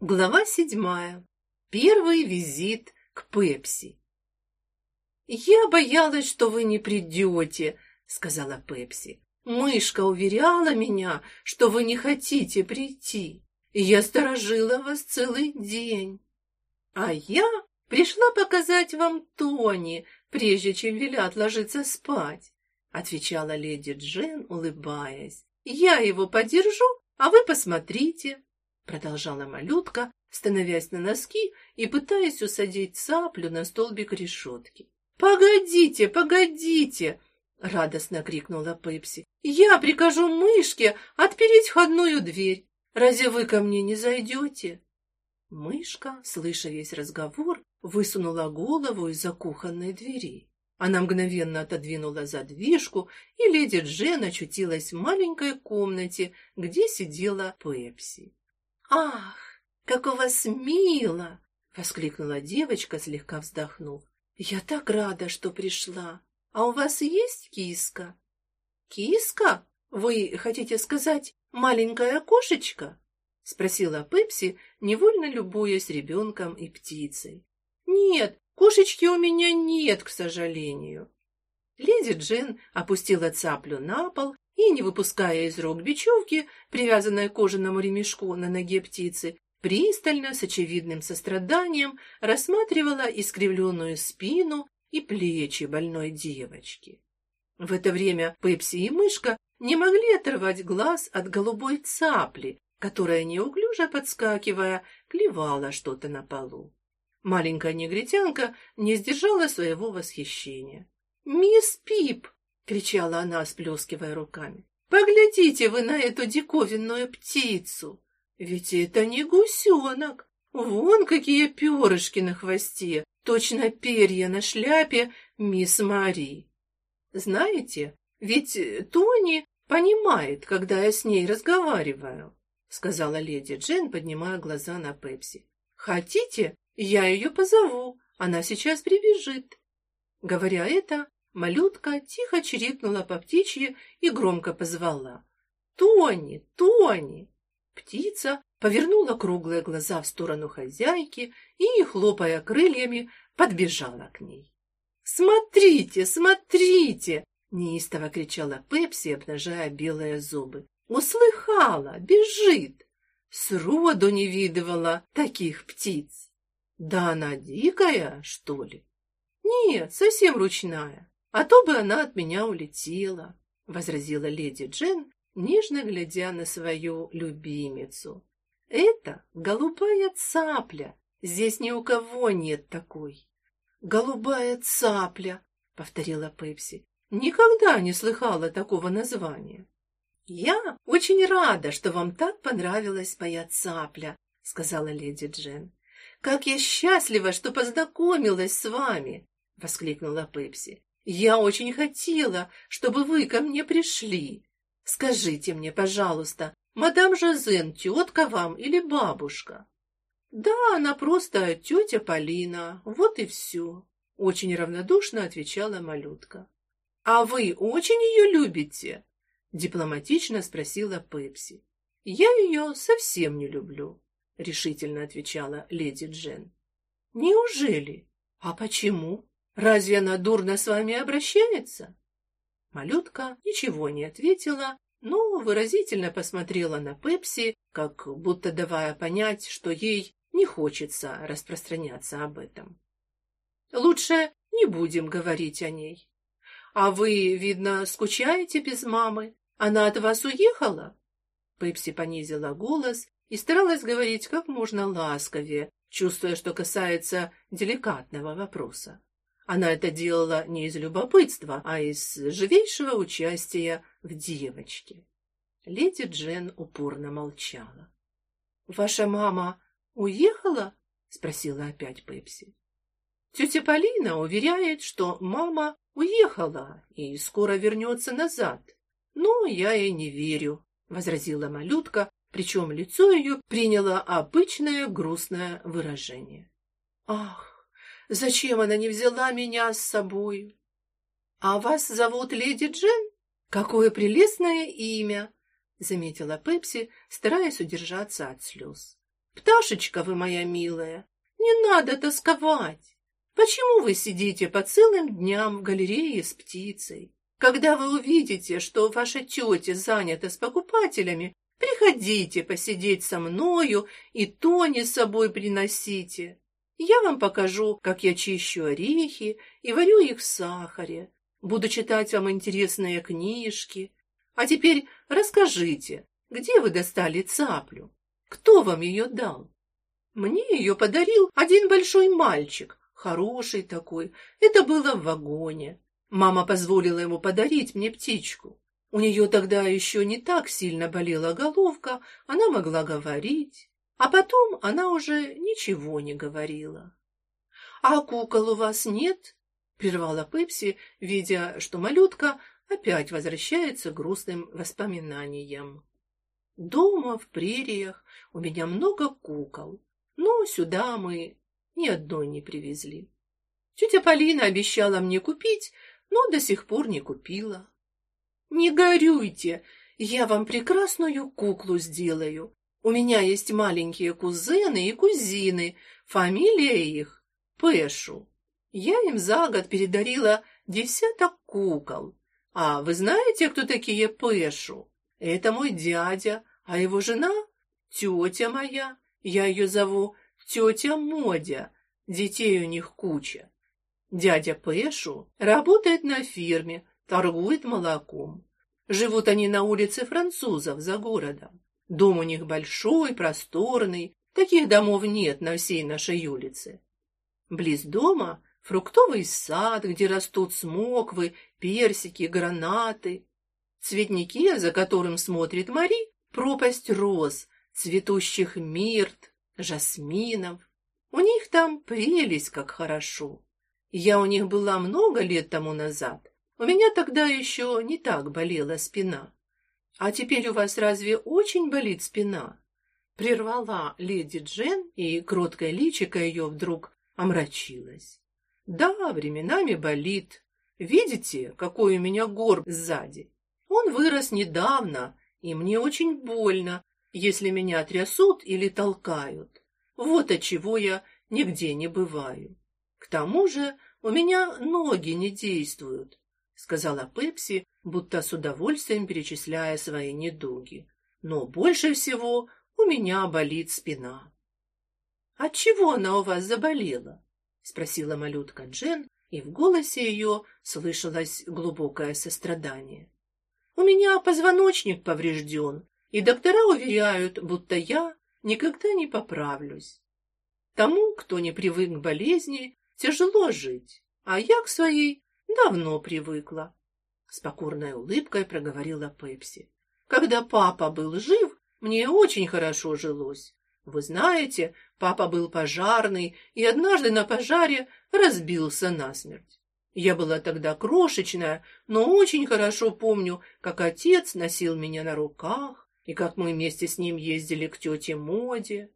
Глава седьмая. Первый визит к Пепси. «Я боялась, что вы не придете», — сказала Пепси. «Мышка уверяла меня, что вы не хотите прийти, я сторожила вас целый день. А я пришла показать вам Тони, прежде чем велят ложиться спать», — отвечала леди Джен, улыбаясь. «Я его подержу, а вы посмотрите» продолжала малютка, становясь на носки и пытаясь усадить цаплю на столбик решетки. «Погодите, погодите!» — радостно крикнула Пепси. «Я прикажу мышке отпереть входную дверь. Разве вы ко мне не зайдете?» Мышка, слыша весь разговор, высунула голову из-за кухонной двери. Она мгновенно отодвинула задвижку, и леди Джен очутилась в маленькой комнате, где сидела Пепси. «Ах, как у вас мило!» — воскликнула девочка, слегка вздохнув. «Я так рада, что пришла. А у вас есть киска?» «Киска? Вы хотите сказать маленькая кошечка?» — спросила Пепси, невольно любуясь ребенком и птицей. «Нет, кошечки у меня нет, к сожалению». Леди Джен опустила цаплю на пол и, не выпуская из рук бечевки, привязанной к кожаному ремешку на ноге птицы, пристально, с очевидным состраданием, рассматривала искривленную спину и плечи больной девочки. В это время Пепси и Мышка не могли оторвать глаз от голубой цапли, которая, неуклюже подскакивая, клевала что-то на полу. Маленькая негритянка не сдержала своего восхищения. «Мисс Пип!» Кричала она, сплескивая руками. Поглядите вы на эту диковинную птицу. Ведь это не гусенок. Вон какие перышки на хвосте, точно перья на шляпе мисс Мари. Знаете, ведь Тони понимает, когда я с ней разговариваю, сказала леди Джен, поднимая глаза на Пепси. Хотите, я ее позову, она сейчас прибежит. Говоря это, Малютка тихо чирикнула по птичьи и громко позвала. «Тони! Тони!» Птица повернула круглые глаза в сторону хозяйки и, хлопая крыльями, подбежала к ней. «Смотрите, смотрите!» — неистово кричала Пепси, обнажая белые зубы. «Услыхала! Бежит! Сроду не видывала таких птиц! Да она дикая, что ли?» «Нет, совсем ручная. А то бы она от меня улетела, возразила леди Джен, нежно глядя на свою любимицу. Это голубая цапля. Здесь ни у кого нет такой. Голубая цапля, повторила Пепси. Никогда не слыхала такого названия. Я очень рада, что вам так понравилась моя цапля, сказала леди Джен. Как я счастлива, что познакомилась с вами, воскликнула Пепси. Я очень хотела, чтобы вы ко мне пришли. Скажите мне, пожалуйста, мадам Жозен тетка вам или бабушка? Да, она просто тетя Полина, вот и все. Очень равнодушно отвечала малютка. А вы очень ее любите? Дипломатично спросила Пепси. Я ее совсем не люблю, решительно отвечала леди Джен. Неужели? А почему? Разве она дурно с вами обращается? Малютка ничего не ответила, но выразительно посмотрела на Пепси, как будто давая понять, что ей не хочется распространяться об этом. Лучше не будем говорить о ней. А вы, видно, скучаете без мамы? Она от вас уехала? Пепси понизила голос и старалась говорить как можно ласковее, чувствуя, что касается деликатного вопроса. Она это делала не из любопытства, а из живейшего участия в девочке. Леди Джен упорно молчала. Ваша мама уехала? спросила опять Пепси. Тетя Полина уверяет, что мама уехала и скоро вернется назад. Но я ей не верю, возразила малютка, причем лицо ее приняло обычное грустное выражение. Ах, Зачем она не взяла меня с собой? А вас зовут леди Джен? Какое прелестное имя, заметила Пепси, стараясь удержаться от слез. Пташечка вы моя милая, не надо тосковать. Почему вы сидите по целым дням в галерее с птицей? Когда вы увидите, что ваша тетя занята с покупателями, приходите посидеть со мною и Тони с собой приносите. Я вам покажу, как я чищу орехи и варю их в сахаре. Буду читать вам интересные книжки. А теперь расскажите, где вы достали цаплю? Кто вам ее дал? Мне ее подарил один большой мальчик, хороший такой. Это было в вагоне. Мама позволила ему подарить мне птичку. У нее тогда еще не так сильно болела головка, она могла говорить, а потом она уже ничего не говорила. А кукол у вас нет? прервала Пепси, видя, что малютка опять возвращается к грустным воспоминаниям. Дома в прериях у меня много кукол, но сюда мы ни одной не привезли. Тетя Полина обещала мне купить, но до сих пор не купила. Не горюйте, я вам прекрасную куклу сделаю. У меня есть маленькие кузены и кузины, фамилия их Пэшу. Я им за год передарила десяток кукол. А вы знаете, кто такие Пэшу? Это мой дядя, а его жена тетя моя. Я ее зову тетя Модя. Детей у них куча. Дядя Пэшу работает на фирме, торгует молоком. Живут они на улице французов за городом. Дом у них большой, просторный. Таких домов нет на всей нашей улице. Близ дома фруктовый сад, где растут смоквы, персики, гранаты. Цветники, за которым смотрит Мари, пропасть роз, цветущих мирт, жасминов. У них там прелесть, как хорошо. Я у них была много лет тому назад. У меня тогда еще не так болела спина. А теперь у вас разве очень болит спина? Прервала леди Джен, и кроткое личико ее вдруг омрачилось. Да, временами болит. Видите, какой у меня горб сзади? Он вырос недавно, и мне очень больно, если меня трясут или толкают. Вот от чего я нигде не бываю. К тому же у меня ноги не действуют, сказала Пепси, будто с удовольствием перечисляя свои недуги. Но больше всего у меня болит спина. От чего она у вас заболела? спросила малютка Джен, и в голосе ее слышалось глубокое сострадание. У меня позвоночник поврежден, и доктора уверяют, будто я никогда не поправлюсь. Тому, кто не привык к болезни, тяжело жить, а я к своей давно привыкла. С покорной улыбкой проговорила Пепси. Когда папа был жив, мне очень хорошо жилось. Вы знаете, папа был пожарный и однажды на пожаре разбился насмерть. Я была тогда крошечная, но очень хорошо помню, как отец носил меня на руках и как мы вместе с ним ездили к тете Моде.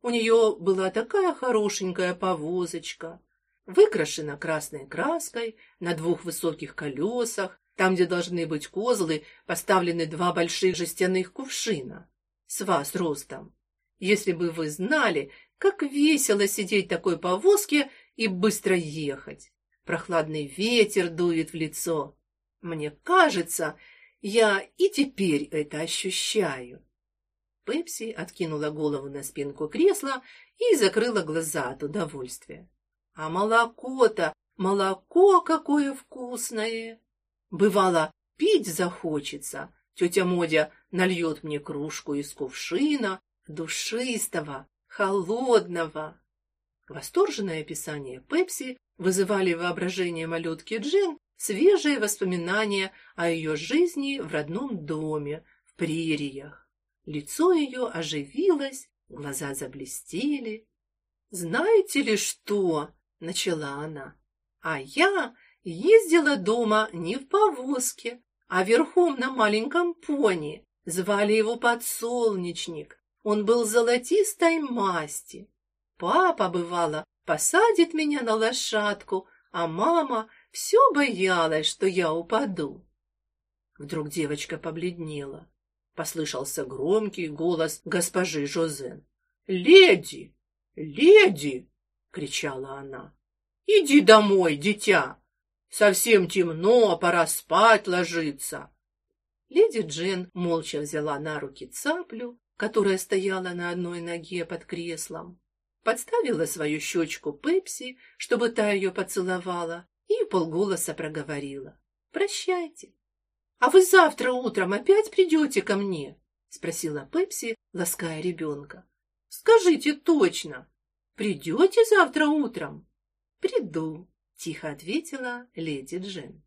У нее была такая хорошенькая повозочка, выкрашена красной краской на двух высоких колесах, там, где должны быть козлы, поставлены два больших жестяных кувшина с вас ростом. Если бы вы знали, как весело сидеть в такой повозке и быстро ехать. Прохладный ветер дует в лицо. Мне кажется, я и теперь это ощущаю. Пепси откинула голову на спинку кресла и закрыла глаза от удовольствия. А молоко-то, молоко какое вкусное! Бывало, пить захочется. Тетя Модя нальет мне кружку из кувшина, душистого, холодного. Восторженное описание Пепси вызывали воображение малютки Джин свежие воспоминания о ее жизни в родном доме, в прериях. Лицо ее оживилось, глаза заблестели. «Знаете ли что?» — начала она. «А я ездила дома не в повозке, а верхом на маленьком пони. Звали его Подсолнечник. Он был золотистой масти. Папа, бывало, посадит меня на лошадку, а мама все боялась, что я упаду. Вдруг девочка побледнела. Послышался громкий голос госпожи Жозен. Леди, леди, кричала она. Иди домой, дитя. Совсем темно, пора спать ложиться. Леди Джен молча взяла на руки цаплю, которая стояла на одной ноге под креслом, подставила свою щечку Пепси, чтобы та ее поцеловала, и полголоса проговорила: "Прощайте. А вы завтра утром опять придете ко мне?" спросила Пепси, лаская ребенка. "Скажите точно. Придете завтра утром?" "Приду", тихо ответила леди Джен.